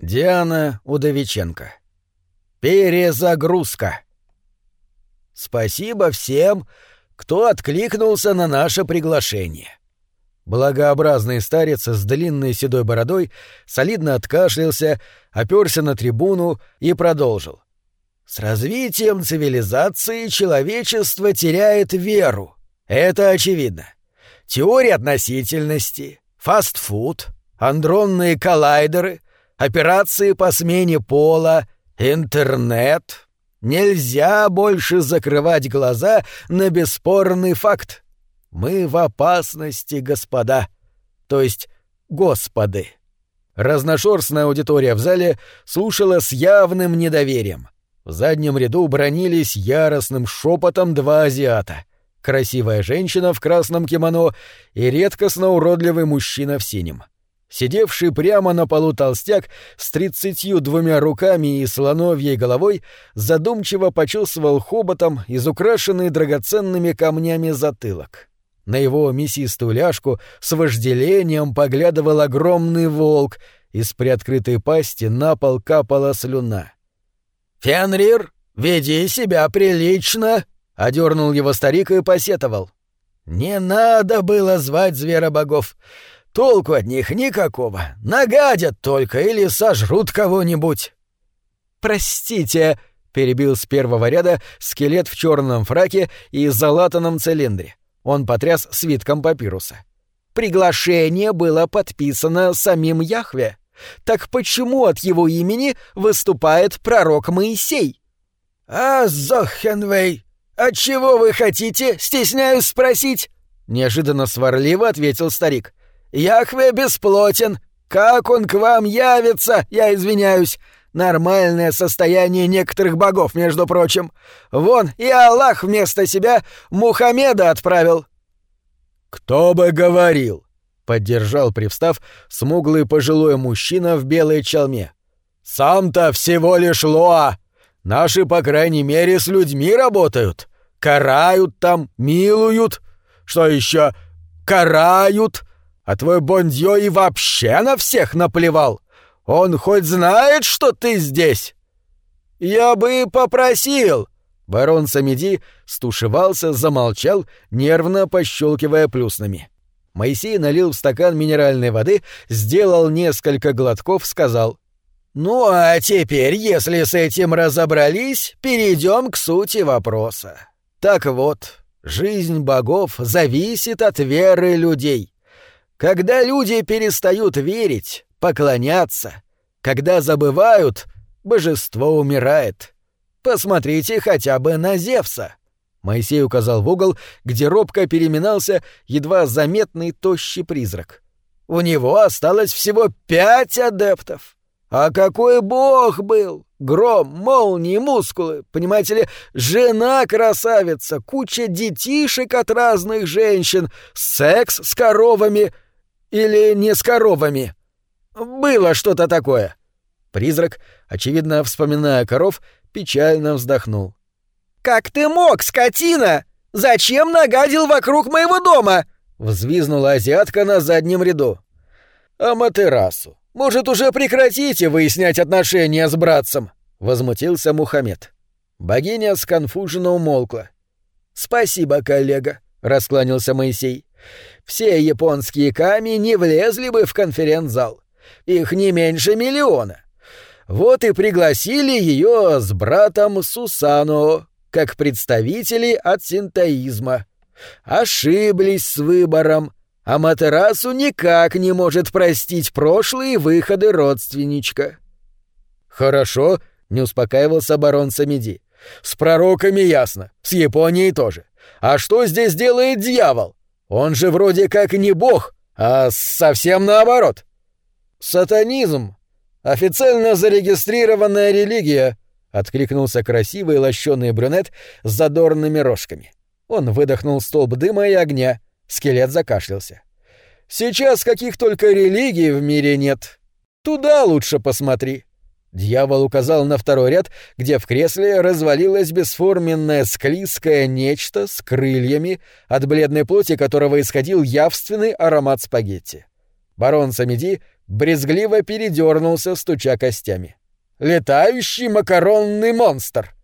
Диана Удовиченко. Перезагрузка. Спасибо всем, кто откликнулся на наше приглашение. Благообразный старец с длинной седой бородой солидно откашлялся, оперся на трибуну и продолжил. С развитием цивилизации человечество теряет веру. Это очевидно. Теория относительности, фастфуд, андронные коллайдеры, операции по смене пола, интернет. Нельзя больше закрывать глаза на бесспорный факт. Мы в опасности, господа. То есть, господы. Разношерстная аудитория в зале слушала с явным недоверием. В заднем ряду бронились яростным шепотом два азиата. Красивая женщина в красном кимоно и редкостно уродливый мужчина в синем. Сидевший прямо на полу толстяк с тридцатью двумя руками и слоновьей головой задумчиво почувствовал хоботом изукрашенный драгоценными камнями затылок. На его мясистую ляжку с вожделением поглядывал огромный волк, из приоткрытой пасти на пол капала слюна. «Фенрир, веди себя прилично!» — одернул его старик и посетовал. «Не надо было звать зверобогов. Толку от них никакого. Нагадят только или сожрут кого-нибудь». «Простите», — перебил с первого ряда скелет в черном фраке и залатанном цилиндре. Он потряс свитком папируса. «Приглашение было подписано самим Яхве. Так почему от его имени выступает пророк Моисей?» «А, Зохенвей, от чего вы хотите, стесняюсь спросить?» Неожиданно сварливо ответил старик. Яхве бесплотен. Как он к вам явится, я извиняюсь. Нормальное состояние некоторых богов, между прочим. Вон и Аллах вместо себя Мухаммеда отправил. Кто бы говорил, поддержал, привстав, смуглый пожилой мужчина в белой челме. Сам-то всего лишь Лоа. Наши, по крайней мере, с людьми работают. Карают там, милуют. Что еще? Карают а твой Бондьё и вообще на всех наплевал. Он хоть знает, что ты здесь?» «Я бы попросил!» Барон Самеди стушевался, замолчал, нервно пощелкивая плюснами. Моисей налил в стакан минеральной воды, сделал несколько глотков, сказал. «Ну а теперь, если с этим разобрались, перейдем к сути вопроса. Так вот, жизнь богов зависит от веры людей. Когда люди перестают верить, поклоняться, когда забывают, божество умирает. Посмотрите хотя бы на Зевса. Моисей указал в угол, где робко переминался едва заметный тощий призрак. У него осталось всего пять адептов. А какой бог был! Гром, молнии, мускулы, понимаете ли, жена красавица, куча детишек от разных женщин, секс с коровами — или не с коровами? Было что-то такое. Призрак, очевидно, вспоминая коров, печально вздохнул. «Как ты мог, скотина? Зачем нагадил вокруг моего дома?» — взвизнула азиатка на заднем ряду. «Аматерасу, может, уже прекратите выяснять отношения с братцем?» — возмутился Мухаммед. Богиня сконфуженно умолкла. «Спасибо, коллега», — раскланялся Моисей. Все японские ками не влезли бы в конференц-зал. Их не меньше миллиона. Вот и пригласили ее с братом Сусано, как представители от синтоизма. Ошиблись с выбором, а Матерасу никак не может простить прошлые выходы родственничка. «Хорошо», — не успокаивался барон Самеди. «С пророками ясно, с Японией тоже. А что здесь делает дьявол? Он же вроде как не бог, а совсем наоборот. Сатанизм. Официально зарегистрированная религия, откликнулся красивый лощеный брюнет с задорными рожками. Он выдохнул столб дыма и огня. Скелет закашлялся. Сейчас каких только религий в мире нет. Туда лучше посмотри. Дьявол указал на второй ряд, где в кресле развалилось бесформенное склизкое нечто с крыльями, от бледной плоти которого исходил явственный аромат спагетти. Барон Самеди брезгливо передернулся, стуча костями. «Летающий макаронный монстр!»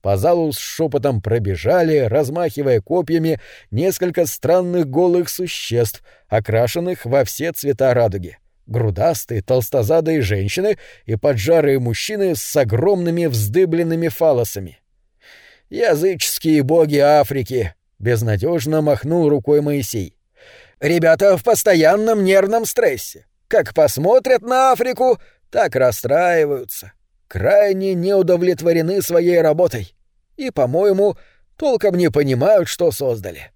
По залу с шепотом пробежали, размахивая копьями, несколько странных голых существ, окрашенных во все цвета радуги. Грудастые, толстозадые женщины и поджарые мужчины с огромными вздыбленными фалосами. «Языческие боги Африки!» — безнадежно махнул рукой Моисей. «Ребята в постоянном нервном стрессе. Как посмотрят на Африку, так расстраиваются. Крайне неудовлетворены своей работой. И, по-моему, толком не понимают, что создали.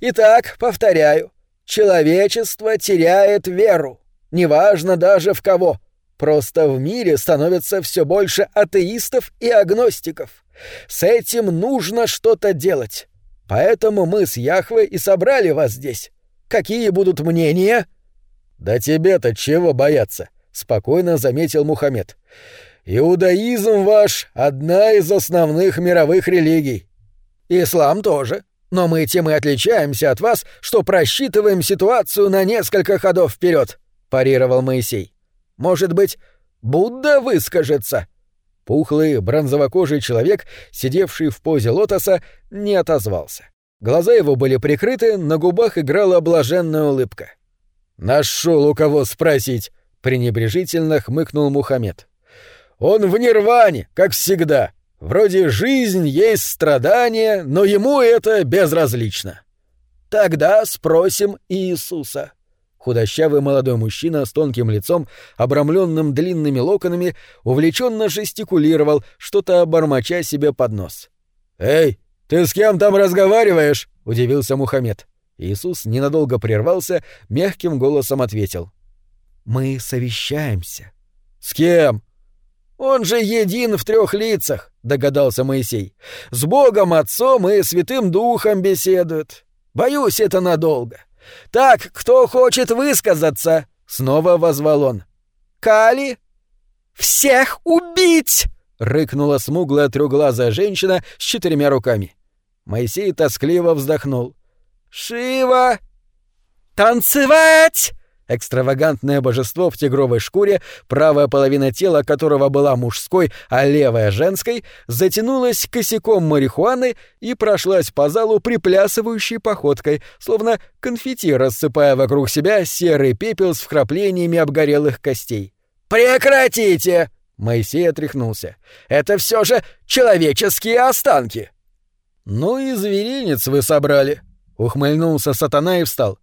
Итак, повторяю, человечество теряет веру. Неважно даже в кого. Просто в мире становится все больше атеистов и агностиков. С этим нужно что-то делать. Поэтому мы с Яхве и собрали вас здесь. Какие будут мнения?» «Да тебе-то чего бояться?» — спокойно заметил Мухаммед. «Иудаизм ваш — одна из основных мировых религий. Ислам тоже. Но мы тем и отличаемся от вас, что просчитываем ситуацию на несколько ходов вперед, парировал Моисей. «Может быть, Будда выскажется?» Пухлый, бронзовокожий человек, сидевший в позе лотоса, не отозвался. Глаза его были прикрыты, на губах играла блаженная улыбка. «Нашел у кого спросить!» — пренебрежительно хмыкнул Мухаммед. «Он в нирване, как всегда. Вроде жизнь есть страдание, но ему это безразлично». «Тогда спросим Иисуса», Худощавый молодой мужчина с тонким лицом, обрамленным длинными локонами, увлеченно жестикулировал, что-то бормоча себе под нос. «Эй, ты с кем там разговариваешь?» — удивился Мухаммед. Иисус ненадолго прервался, мягким голосом ответил. «Мы совещаемся». «С кем?» «Он же един в трех лицах», — догадался Моисей. «С Богом Отцом и Святым Духом беседует. Боюсь, это надолго. «Так, кто хочет высказаться?» — снова возвал он. «Кали?» «Всех убить!» — рыкнула смуглая трёхглазая женщина с четырьмя руками. Моисей тоскливо вздохнул. «Шива!» «Танцевать!» Экстравагантное божество в тигровой шкуре, правая половина тела которого была мужской, а левая — женской, затянулась косяком марихуаны и прошлась по залу приплясывающей походкой, словно конфетти рассыпая вокруг себя серый пепел с вкраплениями обгорелых костей. «Прекратите!» — Моисей отряхнулся. «Это все же человеческие останки!» «Ну и зверинец вы собрали!» — ухмыльнулся сатана и встал.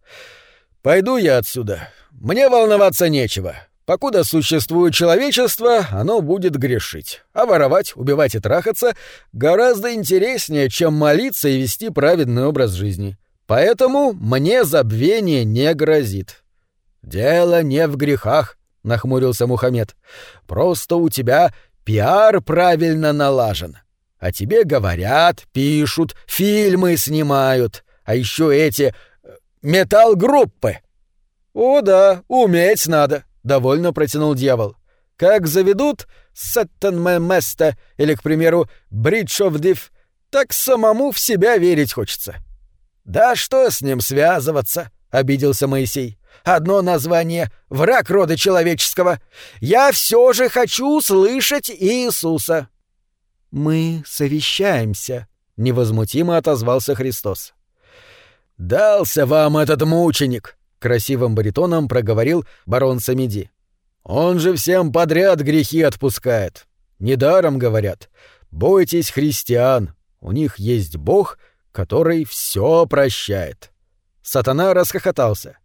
Пойду я отсюда. Мне волноваться нечего. Покуда существует человечество, оно будет грешить. А воровать, убивать и трахаться гораздо интереснее, чем молиться и вести праведный образ жизни. Поэтому мне забвение не грозит. Дело не в грехах, нахмурился Мухаммед. Просто у тебя пиар правильно налажен. А тебе говорят, пишут, фильмы снимают. А еще эти металл-группы!» «О да, уметь надо», — довольно протянул дьявол. «Как заведут Сеттен Места или, к примеру, Бридж оф Див, так самому в себя верить хочется». «Да что с ним связываться?» — обиделся Моисей. «Одно название — враг рода человеческого. Я все же хочу слышать Иисуса». «Мы совещаемся», — невозмутимо отозвался Христос. «Дался вам этот мученик!» — красивым баритоном проговорил барон Самиди. «Он же всем подряд грехи отпускает. Недаром говорят. Бойтесь христиан, у них есть Бог, который все прощает». Сатана расхохотался.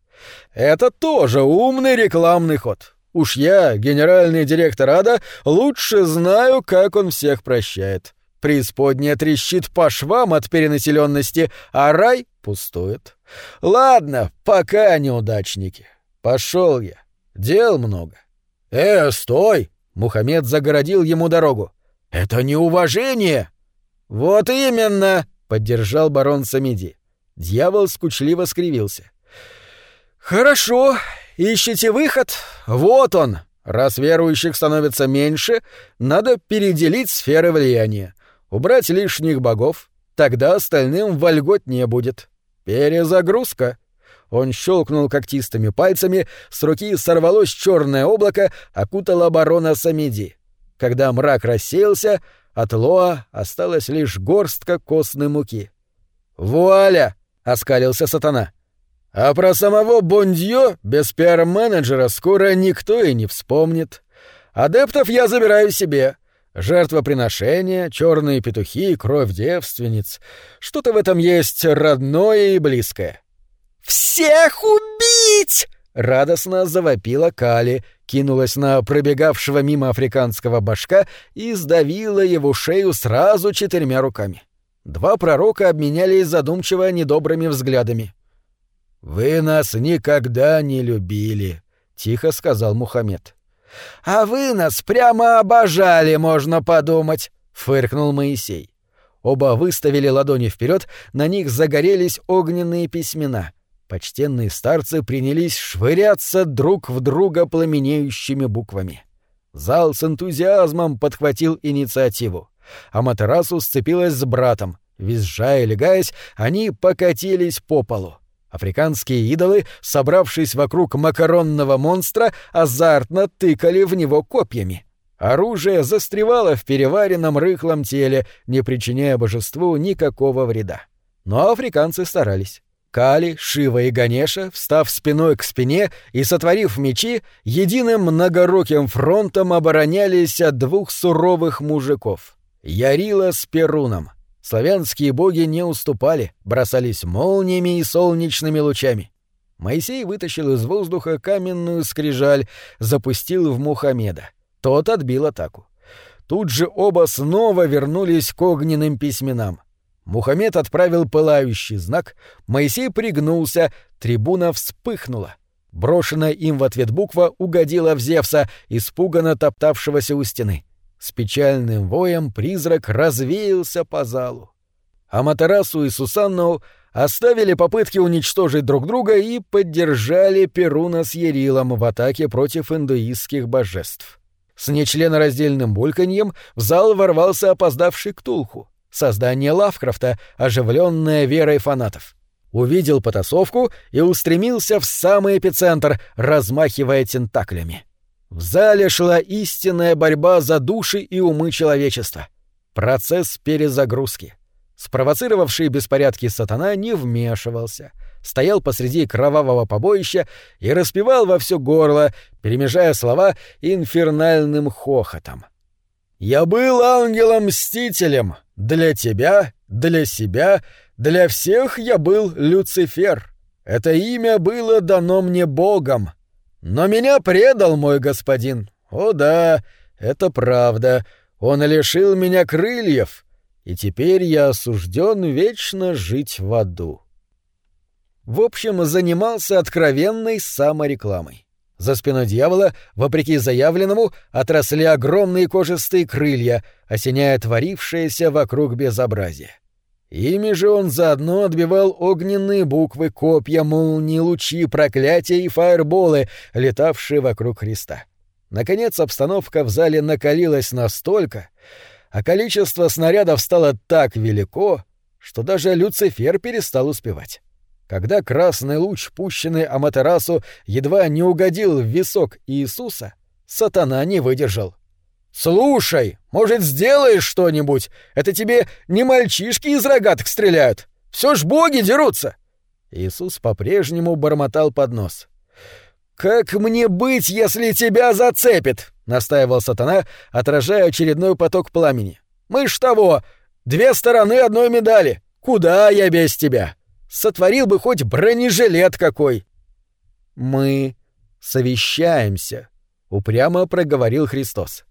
«Это тоже умный рекламный ход. Уж я, генеральный директор ада, лучше знаю, как он всех прощает. Преисподняя трещит по швам от перенаселенности, а рай пустует. Ладно, пока неудачники. Пошел я. Дел много. Э, стой! Мухаммед загородил ему дорогу. Это неуважение. Вот именно, поддержал барон Самиди. Дьявол скучливо скривился. Хорошо, ищите выход. Вот он. Раз верующих становится меньше, надо переделить сферы влияния убрать лишних богов, тогда остальным вольгот не будет. Перезагрузка. Он щелкнул когтистыми пальцами, с руки сорвалось черное облако, окутало барона Самиди. Когда мрак рассеялся, от Лоа осталась лишь горстка костной муки. «Вуаля!» — оскалился сатана. «А про самого Бондьё без пиар-менеджера скоро никто и не вспомнит. Адептов я забираю себе. Жертвоприношения, черные петухи, кровь девственниц. Что-то в этом есть родное и близкое». «Всех убить!» — радостно завопила Кали, кинулась на пробегавшего мимо африканского башка и сдавила его шею сразу четырьмя руками. Два пророка обменялись задумчиво недобрыми взглядами. «Вы нас никогда не любили», — тихо сказал Мухаммед. «А вы нас прямо обожали, можно подумать», — фыркнул Моисей. Оба выставили ладони вперед, на них загорелись огненные письмена. Почтенные старцы принялись швыряться друг в друга пламенеющими буквами. Зал с энтузиазмом подхватил инициативу. Аматерасу сцепилась с братом. Визжая и легаясь, они покатились по полу. Африканские идолы, собравшись вокруг макаронного монстра, азартно тыкали в него копьями. Оружие застревало в переваренном рыхлом теле, не причиняя божеству никакого вреда. Но африканцы старались. Кали, Шива и Ганеша, встав спиной к спине и сотворив мечи, единым многоруким фронтом оборонялись от двух суровых мужиков — Ярила с Перуном. Славянские боги не уступали, бросались молниями и солнечными лучами. Моисей вытащил из воздуха каменную скрижаль, запустил в Мухаммеда. Тот отбил атаку. Тут же оба снова вернулись к огненным письменам. Мухаммед отправил пылающий знак, Моисей пригнулся, трибуна вспыхнула. Брошенная им в ответ буква угодила в Зевса, испуганно топтавшегося у стены. С печальным воем призрак развеялся по залу. Аматерасу и Сусанну оставили попытки уничтожить друг друга и поддержали Перуна с Ерилом в атаке против индуистских божеств. С нечленораздельным бульканьем в зал ворвался опоздавший Ктулху создание Лавкрафта, оживленное верой фанатов. Увидел потасовку и устремился в самый эпицентр, размахивая тентаклями. В зале шла истинная борьба за души и умы человечества. Процесс перезагрузки. Спровоцировавший беспорядки сатана не вмешивался, стоял посреди кровавого побоища и распевал во все горло, перемежая слова инфернальным хохотом. «Я был ангелом-мстителем, для тебя, для себя, для всех я был Люцифер. Это имя было дано мне Богом. Но меня предал мой господин. О да, это правда. Он лишил меня крыльев, и теперь я осужден вечно жить в аду. В общем, занимался откровенной саморекламой. За спиной дьявола, вопреки заявленному, отросли огромные кожистые крылья, осеняя творившееся вокруг безобразие. Ими же он заодно отбивал огненные буквы, копья, молнии, лучи, проклятия и фаерболы, летавшие вокруг Христа. Наконец обстановка в зале накалилась настолько, а количество снарядов стало так велико, что даже Люцифер перестал успевать. Когда красный луч, пущенный Аматерасу, едва не угодил в висок Иисуса, сатана не выдержал. «Слушай, может, сделаешь что-нибудь? Это тебе не мальчишки из рогаток стреляют. Все ж боги дерутся!» Иисус по-прежнему бормотал под нос. «Как мне быть, если тебя зацепит?» — настаивал сатана, отражая очередной поток пламени. «Мы ж того, две стороны одной медали. Куда я без тебя?» Сотворил бы хоть бронежилет какой. Мы совещаемся, упрямо проговорил Христос.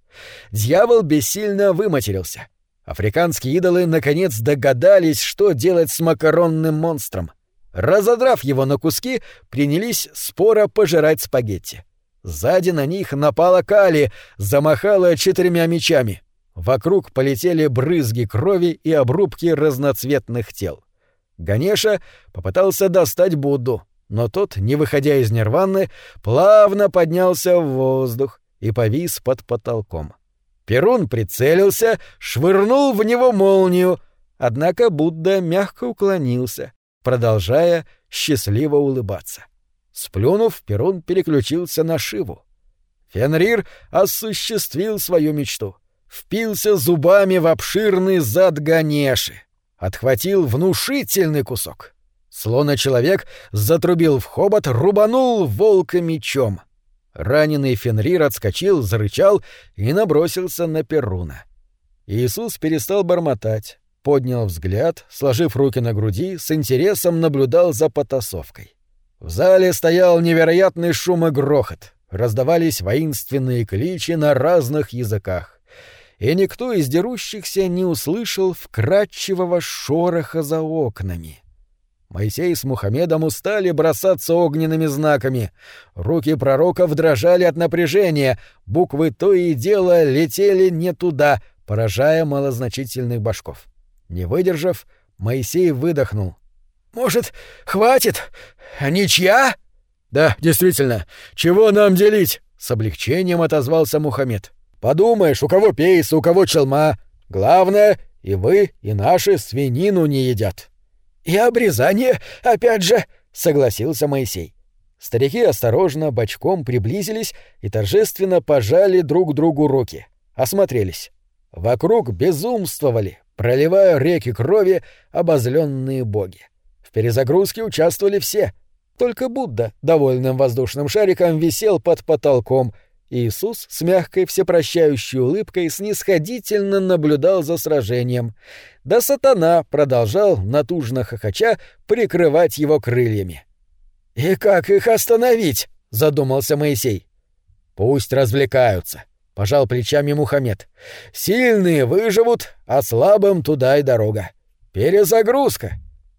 Дьявол бессильно выматерился. Африканские идолы наконец догадались, что делать с макаронным монстром. Разодрав его на куски, принялись споро пожирать спагетти. Сзади на них напала Кали, замахала четырьмя мечами. Вокруг полетели брызги крови и обрубки разноцветных тел. Ганеша попытался достать Будду, но тот, не выходя из нирваны, плавно поднялся в воздух и повис под потолком. Перун прицелился, швырнул в него молнию, однако Будда мягко уклонился, продолжая счастливо улыбаться. Сплюнув, Перун переключился на Шиву. Фенрир осуществил свою мечту. Впился зубами в обширный зад Ганеши. Отхватил внушительный кусок. Слона-человек затрубил в хобот, рубанул волка мечом. Раненый Фенрир отскочил, зарычал и набросился на Перуна. Иисус перестал бормотать, поднял взгляд, сложив руки на груди, с интересом наблюдал за потасовкой. В зале стоял невероятный шум и грохот, раздавались воинственные кличи на разных языках. И никто из дерущихся не услышал вкрадчивого шороха за окнами. Моисей с Мухаммедом устали бросаться огненными знаками. Руки пророков дрожали от напряжения, буквы то и дело летели не туда, поражая малозначительных башков. Не выдержав, Моисей выдохнул. «Может, хватит? Ничья?» «Да, действительно. Чего нам делить?» — с облегчением отозвался Мухаммед. «Подумаешь, у кого пейс, у кого челма. Главное, и вы, и наши свинину не едят». «И обрезание, опять же», — согласился Моисей. Старики осторожно, бочком приблизились и торжественно пожали друг другу руки. Осмотрелись. Вокруг безумствовали, проливая реки крови, обозленные боги. В перезагрузке участвовали все. Только Будда довольным воздушным шариком висел под потолком. Иисус с мягкой всепрощающей улыбкой снисходительно наблюдал за сражением. Да сатана продолжал, натужно хохоча, прикрывать его крыльями. «И как их остановить?» — задумался Моисей. «Пусть развлекаются», — пожал плечами Мухаммед. «Сильные выживут, а слабым туда и дорога. Перезагрузка».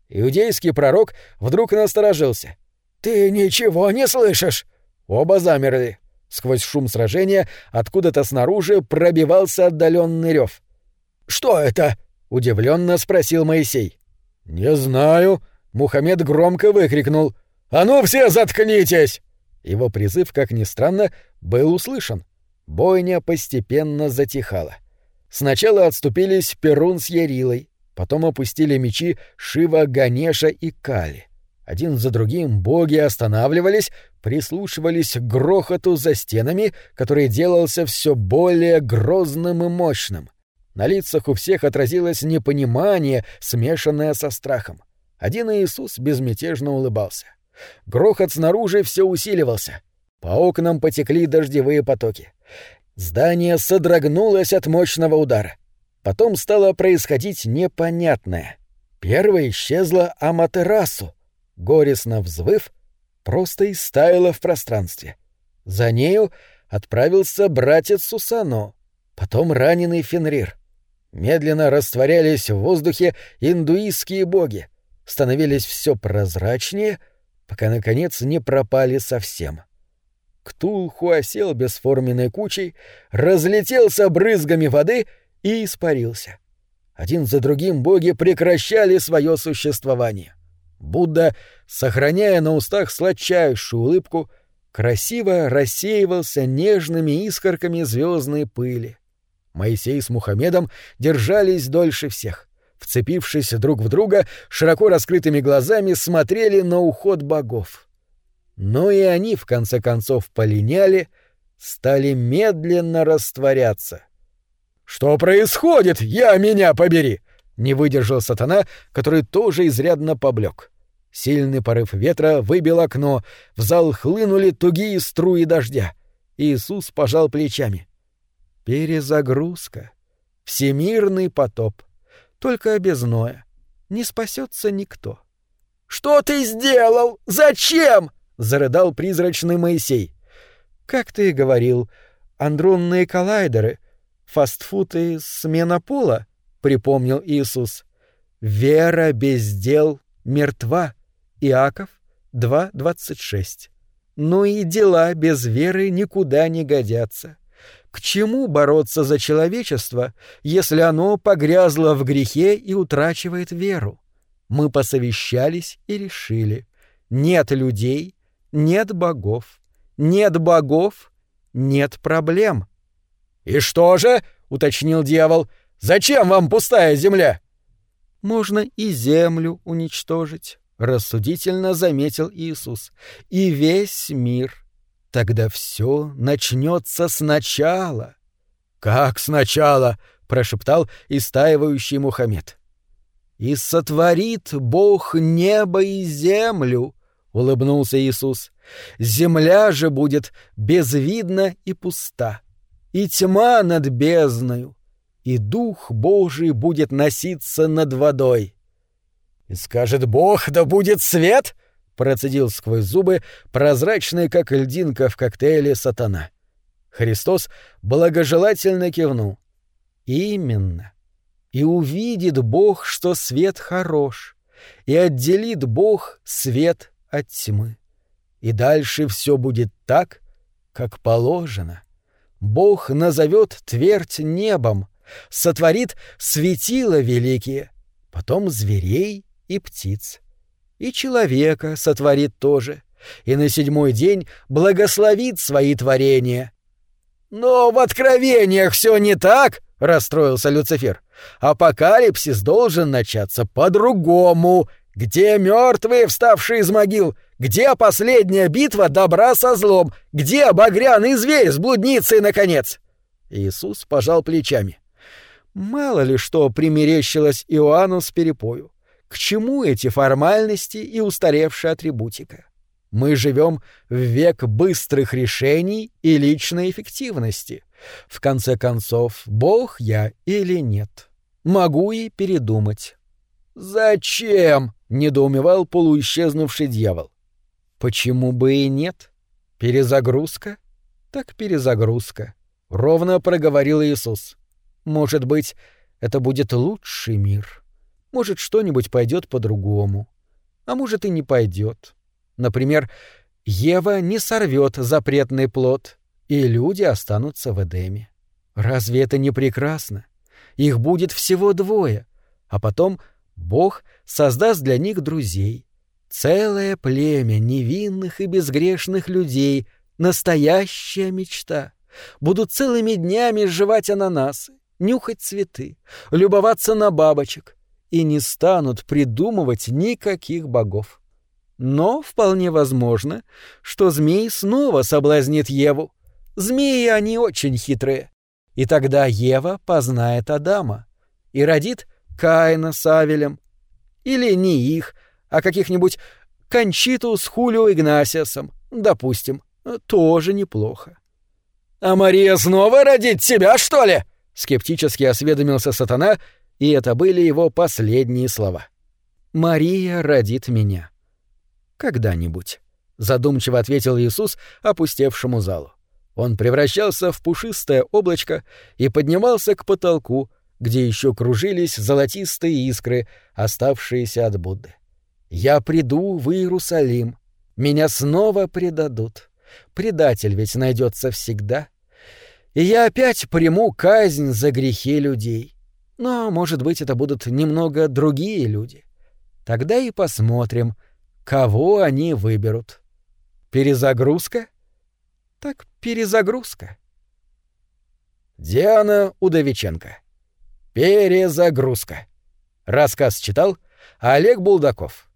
Иудейский пророк вдруг насторожился. «Ты ничего не слышишь?» Оба замерли. Сквозь шум сражения откуда-то снаружи пробивался отдаленный рев. «Что это?» — удивленно спросил Моисей. «Не знаю», — Мухаммед громко выкрикнул. «А ну все заткнитесь!» Его призыв, как ни странно, был услышан. Бойня постепенно затихала. Сначала отступились Перун с Ярилой, потом опустили мечи Шива, Ганеша и Кали. Один за другим боги останавливались, прислушивались к грохоту за стенами, который делался все более грозным и мощным. На лицах у всех отразилось непонимание, смешанное со страхом. Один Иисус безмятежно улыбался. Грохот снаружи все усиливался. По окнам потекли дождевые потоки. Здание содрогнулось от мощного удара. Потом стало происходить непонятное. Первой исчезла Аматерасу, горестно взвыв, просто истаяла в пространстве. За нею отправился братец Сусано, потом раненый Фенрир. Медленно растворялись в воздухе индуистские боги, становились все прозрачнее, пока, наконец, не пропали совсем. Ктулху осел бесформенной кучей, разлетелся брызгами воды и испарился. Один за другим боги прекращали свое существование. Будда, сохраняя на устах сладчайшую улыбку, красиво рассеивался нежными искорками звездной пыли. Моисей с Мухаммедом держались дольше всех. Вцепившись друг в друга, широко раскрытыми глазами смотрели на уход богов. Но и они, в конце концов, полиняли, стали медленно растворяться. «Что происходит? Я меня побери!» Не выдержал сатана, который тоже изрядно поблек. Сильный порыв ветра выбил окно, в зал хлынули тугие струи дождя. Иисус пожал плечами. Перезагрузка. Всемирный потоп. Только без Ноя. Не спасется никто. «Что ты сделал? Зачем?» — зарыдал призрачный Моисей. «Как ты и говорил, андронные коллайдеры, фастфуд и смена пола», — припомнил Иисус. «Вера без дел мертва». Иаков 2.26. Но и дела без веры никуда не годятся. К чему бороться за человечество, если оно погрязло в грехе и утрачивает веру? Мы посовещались и решили. Нет людей, нет богов. Нет богов, нет проблем. «И что же?» — уточнил дьявол. «Зачем вам пустая земля?» «Можно и землю уничтожить», — рассудительно заметил Иисус, — «и весь мир. Тогда все начнется сначала». «Как сначала?» — прошептал истаивающий Мухаммед. «И сотворит Бог небо и землю», — улыбнулся Иисус. «Земля же будет безвидна и пуста, и тьма над бездною, и Дух Божий будет носиться над водой». «И скажет Бог, да будет свет!» — процедил сквозь зубы прозрачный, как льдинка в коктейле, сатана. Христос благожелательно кивнул. «Именно. И увидит Бог, что свет хорош, и отделит Бог свет от тьмы. И дальше все будет так, как положено. Бог назовет твердь небом, сотворит светила великие, потом зверей и птиц. И человека сотворит тоже, и на седьмой день благословит свои творения. «Но в откровениях все не так!» — расстроился Люцифер. «Апокалипсис должен начаться по-другому. Где мертвые, вставшие из могил? Где последняя битва добра со злом? Где багряный зверь с блудницей, наконец?» Иисус пожал плечами. Мало ли что примерещилось Иоанну с перепою. К чему эти формальности и устаревшая атрибутика? Мы живем в век быстрых решений и личной эффективности. В конце концов, Бог я или нет? Могу и передумать. «Зачем?» — недоумевал полуисчезнувший дьявол. «Почему бы и нет? Перезагрузка? Так перезагрузка», — ровно проговорил Иисус. «Может быть, это будет лучший мир?» Может, что-нибудь пойдет по-другому. А может, и не пойдет. Например, Ева не сорвет запретный плод, и люди останутся в Эдеме. Разве это не прекрасно? Их будет всего двое, а потом Бог создаст для них друзей. Целое племя невинных и безгрешных людей, настоящая мечта. Будут целыми днями жевать ананасы, нюхать цветы, любоваться на бабочек, и не станут придумывать никаких богов. Но вполне возможно, что змей снова соблазнит Еву. Змеи они очень хитрые. И тогда Ева познает Адама и родит Каина с Авелем. Или не их, а каких-нибудь Кончиту с Хулио Игнасиасом, допустим. Тоже неплохо. «А Мария снова родит тебя, что ли?» — скептически осведомился сатана и это были его последние слова. «Мария родит меня. Когда-нибудь», — задумчиво ответил Иисус опустевшему залу. Он превращался в пушистое облачко и поднимался к потолку, где еще кружились золотистые искры, оставшиеся от Будды. «Я приду в Иерусалим. Меня снова предадут. Предатель ведь найдется всегда. И я опять приму казнь за грехи людей. Но, может быть, это будут немного другие люди. Тогда и посмотрим, кого они выберут. Перезагрузка? Так перезагрузка. Диана Удовиченко. Перезагрузка. Рассказ читал Олег Булдаков.